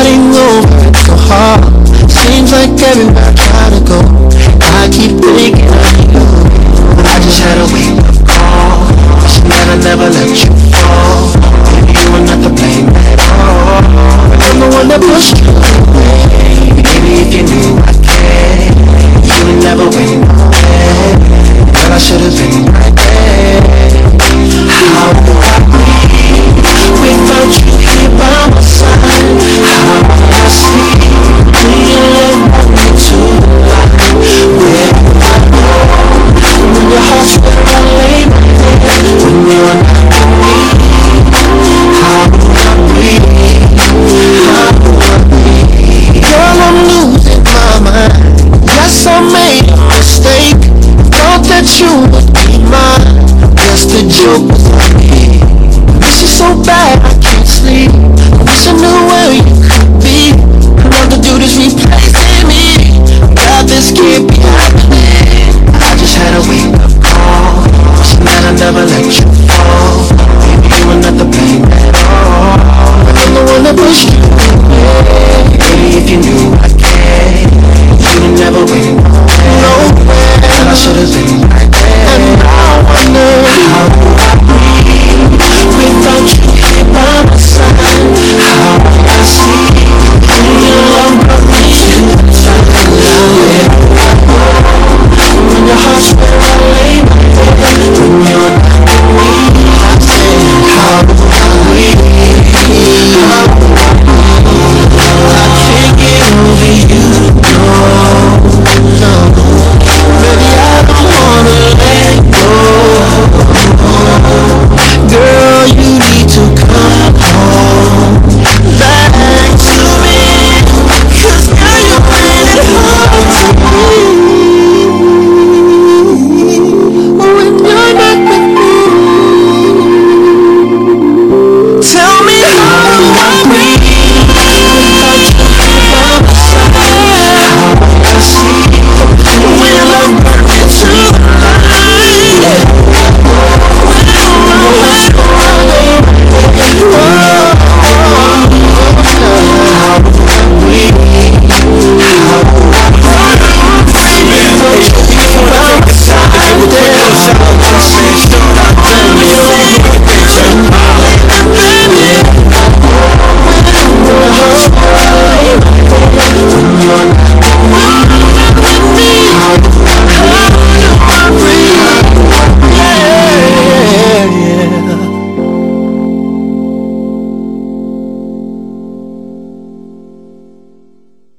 body it's so hard. Seems like everywhere I try to go I keep thinking of you. I just had a wake up call I should never, never let you fall Maybe you were not to blame at all. But I'm the one that pushed you away. Maybe if you knew I cared You would never win. My head Girl, I should've been in